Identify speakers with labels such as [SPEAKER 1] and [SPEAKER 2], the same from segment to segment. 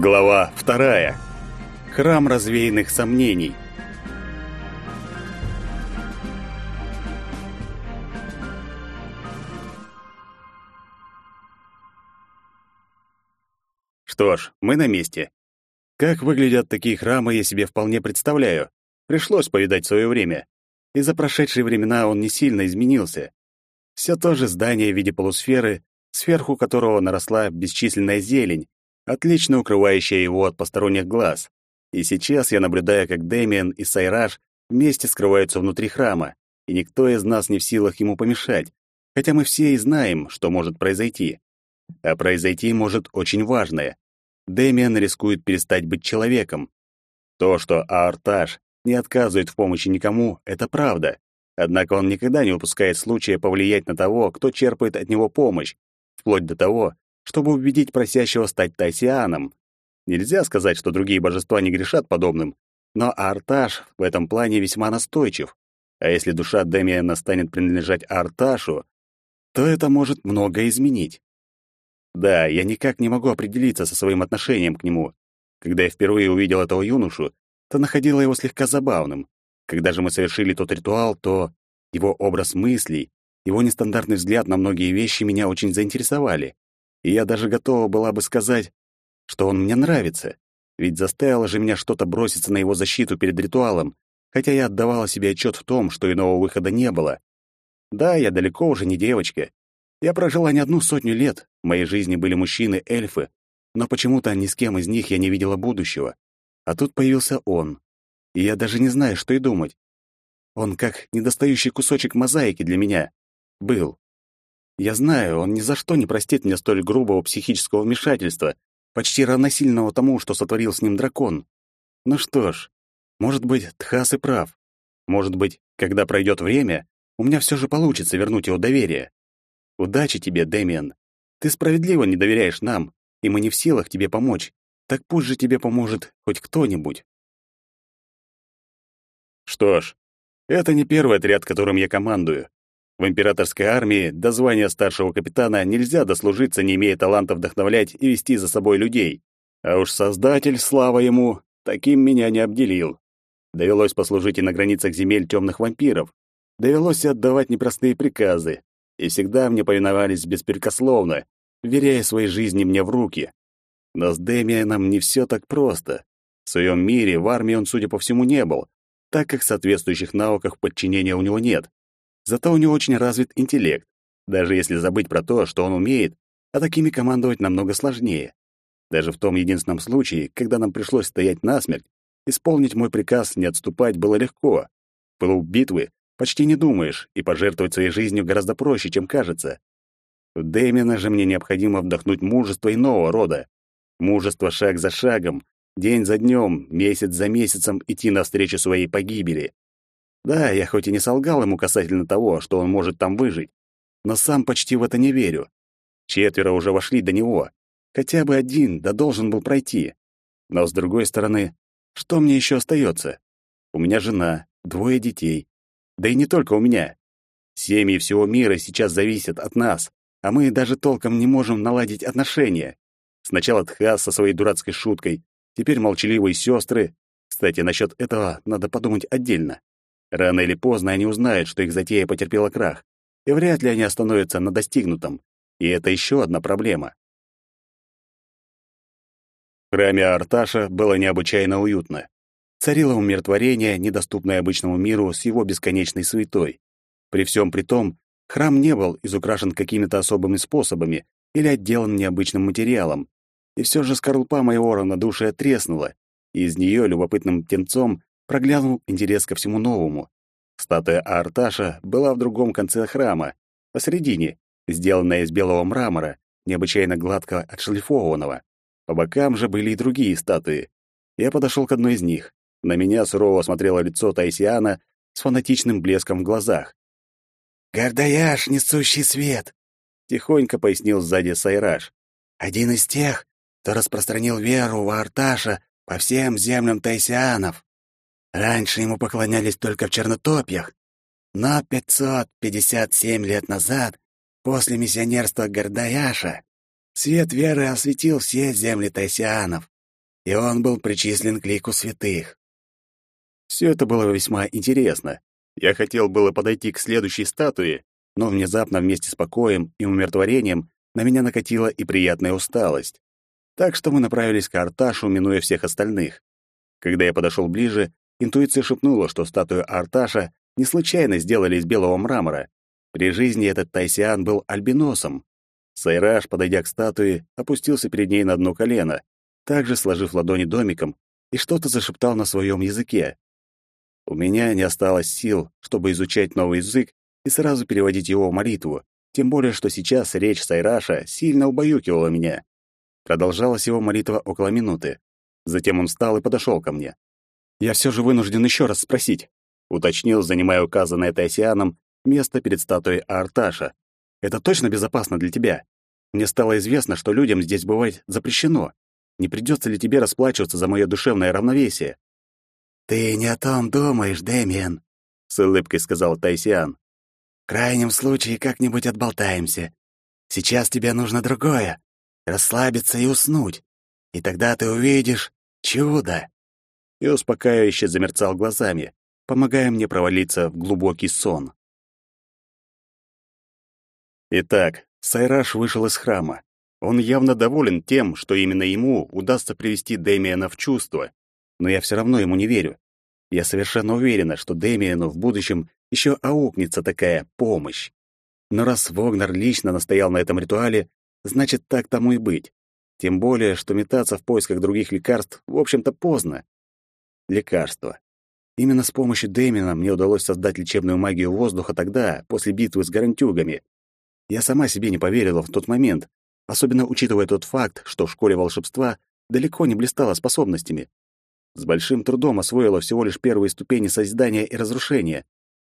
[SPEAKER 1] Глава вторая. Храм развеянных сомнений. Что ж, мы на месте. Как выглядят такие храмы, я себе вполне представляю. Пришлось повидать свое время. И за прошедшие времена он не сильно изменился. Все то же здание в виде полусферы, сверху которого наросла бесчисленная зелень, отлично укрывающая его от посторонних глаз. И сейчас я наблюдаю, как Дэмиан и Сайраж вместе скрываются внутри храма, и никто из нас не в силах ему помешать, хотя мы все и знаем, что может произойти. А произойти может очень важное. Дэмиан рискует перестать быть человеком. То, что Аарташ не отказывает в помощи никому, это правда. Однако он никогда не упускает случая повлиять на того, кто черпает от него помощь, вплоть до того, чтобы убедить просящего стать Тайсианом. Нельзя сказать, что другие божества не грешат подобным, но Арташ в этом плане весьма настойчив. А если душа Демиана станет принадлежать Арташу, то это может многое изменить. Да, я никак не могу определиться со своим отношением к нему. Когда я впервые увидел этого юношу, то находила его слегка забавным. Когда же мы совершили тот ритуал, то его образ мыслей, его нестандартный взгляд на многие вещи меня очень заинтересовали и я даже готова была бы сказать, что он мне нравится, ведь заставило же меня что-то броситься на его защиту перед ритуалом, хотя я отдавала себе отчет в том, что иного выхода не было. Да, я далеко уже не девочка. Я прожила не одну сотню лет, в моей жизни были мужчины-эльфы, но почему-то ни с кем из них я не видела будущего. А тут появился он, и я даже не знаю, что и думать. Он как недостающий кусочек мозаики для меня. Был. Я знаю, он ни за что не простит мне столь грубого психического вмешательства, почти равносильного тому, что сотворил с ним дракон. Ну что ж, может быть, Тхас и прав. Может быть, когда пройдет время, у меня все же получится вернуть его доверие. Удачи тебе, Дэмиан. Ты справедливо не доверяешь нам, и мы не в силах тебе помочь. Так пусть же тебе поможет хоть кто-нибудь. Что ж, это не первый отряд, которым я командую. В императорской армии до звания старшего капитана нельзя дослужиться, не имея таланта вдохновлять и вести за собой людей. А уж Создатель, слава ему, таким меня не обделил. Довелось послужить и на границах земель темных вампиров. Довелось отдавать непростые приказы. И всегда мне повиновались беспрекословно, веряя своей жизни мне в руки. Но с Демианом не все так просто. В своем мире в армии он, судя по всему, не был, так как соответствующих навыков подчинения у него нет. Зато у него очень развит интеллект, даже если забыть про то, что он умеет, а такими командовать намного сложнее. Даже в том единственном случае, когда нам пришлось стоять насмерть, исполнить мой приказ не отступать было легко. В пылу битвы почти не думаешь, и пожертвовать своей жизнью гораздо проще, чем кажется. В Дэмина же мне необходимо вдохнуть мужество иного рода. Мужество шаг за шагом, день за днем, месяц за месяцем идти навстречу своей погибели. Да, я хоть и не солгал ему касательно того, что он может там выжить, но сам почти в это не верю. Четверо уже вошли до него. Хотя бы один, да должен был пройти. Но с другой стороны, что мне еще остается? У меня жена, двое детей. Да и не только у меня. Семьи всего мира сейчас зависят от нас, а мы даже толком не можем наладить отношения. Сначала Тхас со своей дурацкой шуткой, теперь молчаливые сестры. Кстати, насчет этого надо подумать отдельно. Рано или поздно они узнают, что их затея потерпела крах, и вряд ли они остановятся на достигнутом. И это еще одна проблема. В храме Арташа было необычайно уютно. Царило умиротворение, недоступное обычному миру с его бесконечной суетой. При всем при том, храм не был изукрашен какими-то особыми способами или отделан необычным материалом. И все же скорлупа моего равнодушия треснула, и из нее любопытным птенцом проглянул интерес ко всему новому. Статуя Арташа была в другом конце храма, посередине, сделанная из белого мрамора, необычайно гладко отшлифованного. По бокам же были и другие статуи. Я подошел к одной из них. На меня сурово смотрело лицо Тайсиана с фанатичным блеском в глазах. «Гордаяш, несущий свет!» — тихонько пояснил сзади Сайраж. «Один из тех, кто распространил веру в Арташа по всем землям Тайсианов. Раньше ему поклонялись только в чернотопьях, но 557 лет назад, после миссионерства Гордаяша, свет веры осветил все земли тайсианов,
[SPEAKER 2] и он был причислен к лику святых.
[SPEAKER 1] Все это было весьма интересно. Я хотел было подойти к следующей статуе, но внезапно вместе с покоем и умиротворением на меня накатила и приятная усталость. Так что мы направились к Арташу, минуя всех остальных. Когда я подошел ближе, интуиция шепнула, что статую Арташа не случайно сделали из белого мрамора. При жизни этот тайсиан был альбиносом. Сайраж, подойдя к статуе, опустился перед ней на одно колено, также сложив ладони домиком, и что-то зашептал на своем языке. У меня не осталось сил, чтобы изучать новый язык и сразу переводить его в молитву, тем более что сейчас речь Сайраша сильно убаюкивала меня. Продолжалась его молитва около минуты. Затем он встал и подошел ко мне. «Я все же вынужден еще раз спросить», — уточнил, занимая указанное Тайсианом место перед статуей Арташа. «Это точно безопасно для тебя? Мне стало известно, что людям здесь бывать запрещено. Не придется ли тебе расплачиваться за мое душевное равновесие?»
[SPEAKER 2] «Ты не о том думаешь, Дэмиен», — с улыбкой сказал Тайсиан. «В крайнем случае как-нибудь отболтаемся. Сейчас тебе нужно другое — расслабиться и уснуть. И тогда ты увидишь чудо!»
[SPEAKER 1] И успокаивающе замерцал глазами, помогая мне провалиться в глубокий сон. Итак, Сайраш вышел из храма. Он явно доволен тем, что именно ему удастся привести Дэмиена в чувство. Но я все равно ему не верю. Я совершенно уверена, что Дэмиену в будущем еще аукнется такая помощь. Но раз Вогнер лично настоял на этом ритуале, значит, так тому и быть. Тем более, что метаться в поисках других лекарств, в общем-то, поздно. Лекарства. Именно с помощью Дэмина мне удалось создать лечебную магию воздуха тогда, после битвы с гарантюгами. Я сама себе не поверила в тот момент, особенно учитывая тот факт, что в школе волшебства далеко не блистала способностями. С большим трудом освоила всего лишь первые ступени созидания и разрушения.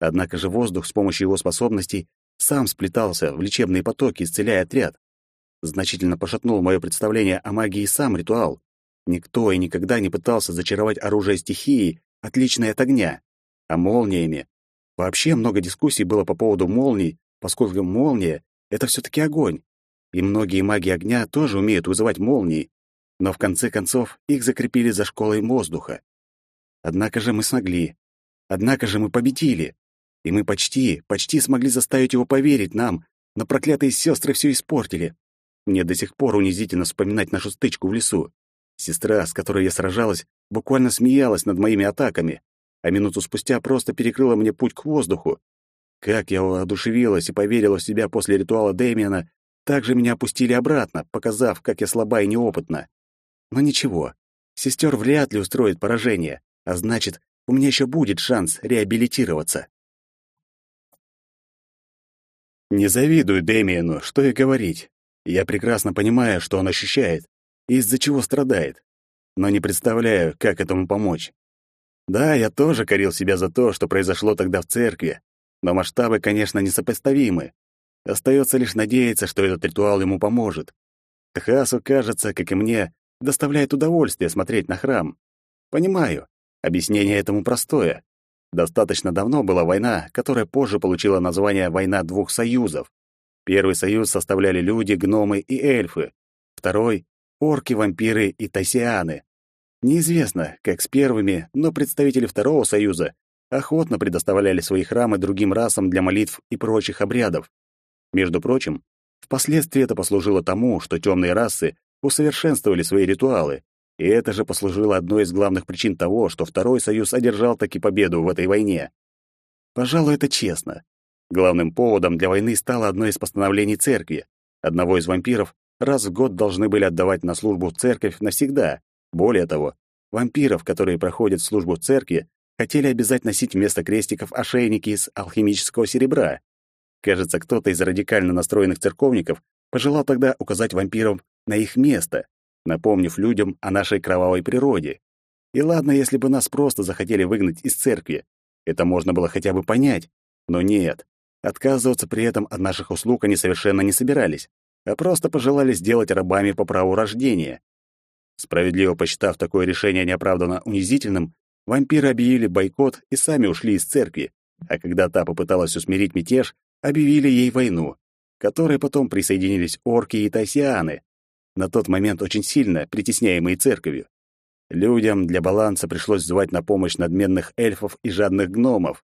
[SPEAKER 1] Однако же воздух с помощью его способностей сам сплетался в лечебные потоки, исцеляя отряд. Значительно пошатнул мое представление о магии сам ритуал. Никто и никогда не пытался зачаровать оружие стихии, отличное от огня. А молниями. Вообще много дискуссий было по поводу молний, поскольку молния — это все-таки огонь. И многие маги огня тоже умеют вызывать молнии. Но в конце концов их закрепили за школой воздуха. Однако же мы смогли. Однако же мы победили. И мы почти, почти смогли заставить его поверить нам, но проклятые сестры все испортили. Мне до сих пор унизительно вспоминать нашу стычку в лесу. Сестра, с которой я сражалась, буквально смеялась над моими атаками, а минуту спустя просто перекрыла мне путь к воздуху. Как я воодушевилась и поверила в себя после ритуала Дэмиана, так же меня опустили обратно, показав, как я слаба и неопытна. Но ничего, сестер вряд ли устроит поражение, а значит, у меня еще будет шанс реабилитироваться. Не завидую Дэмиану, что и говорить. Я прекрасно понимаю, что он ощущает из-за чего страдает, но не представляю, как этому помочь. Да, я тоже корил себя за то, что произошло тогда в церкви, но масштабы, конечно, несопоставимы. Остается лишь надеяться, что этот ритуал ему поможет. Хасу, кажется, как и мне, доставляет удовольствие смотреть на храм. Понимаю, объяснение этому простое. Достаточно давно была война, которая позже получила название «Война двух союзов». Первый союз составляли люди, гномы и эльфы. Второй — орки, вампиры и тайсианы. Неизвестно, как с первыми, но представители второго союза охотно предоставляли свои храмы другим расам для молитв и прочих обрядов. Между прочим, впоследствии это послужило тому, что темные расы усовершенствовали свои ритуалы, и это же послужило одной из главных причин того, что Второй Союз одержал таки победу в этой войне. Пожалуй, это честно. Главным поводом для войны стало одно из постановлений церкви. Одного из вампиров раз в год должны были отдавать на службу в церковь навсегда. Более того, вампиров, которые проходят службу в церкви, хотели обязать носить вместо крестиков ошейники из алхимического серебра. Кажется, кто-то из радикально настроенных церковников пожелал тогда указать вампирам на их место, напомнив людям о нашей кровавой природе. И ладно, если бы нас просто захотели выгнать из церкви. Это можно было хотя бы понять. Но нет. Отказываться при этом от наших услуг они совершенно не собирались, а просто пожелали сделать рабами по праву рождения. Справедливо посчитав такое решение неоправданно унизительным, вампиры объявили бойкот и сами ушли из церкви, а когда та попыталась усмирить мятеж, объявили ей войну, к которой потом присоединились орки и тайсианы, на тот момент очень сильно притесняемые церковью. Людям для баланса пришлось звать на помощь надменных эльфов и жадных гномов.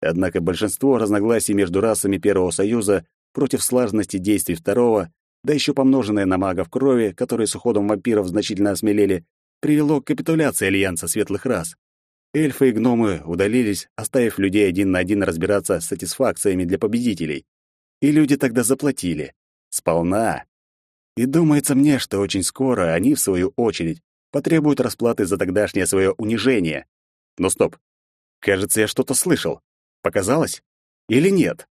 [SPEAKER 1] Однако большинство разногласий между расами Первого Союза против слаженности действий Второго, да еще помноженное на магов крови, которые с уходом вампиров значительно осмелели, привело к капитуляции Альянса Светлых Рас. Эльфы и гномы удалились, оставив людей один на один разбираться с сатисфакциями для победителей. И люди тогда заплатили. Сполна. И думается мне, что очень скоро они, в свою очередь, потребуют расплаты за тогдашнее свое унижение. Но стоп. Кажется, я что-то слышал. Показалось? Или нет?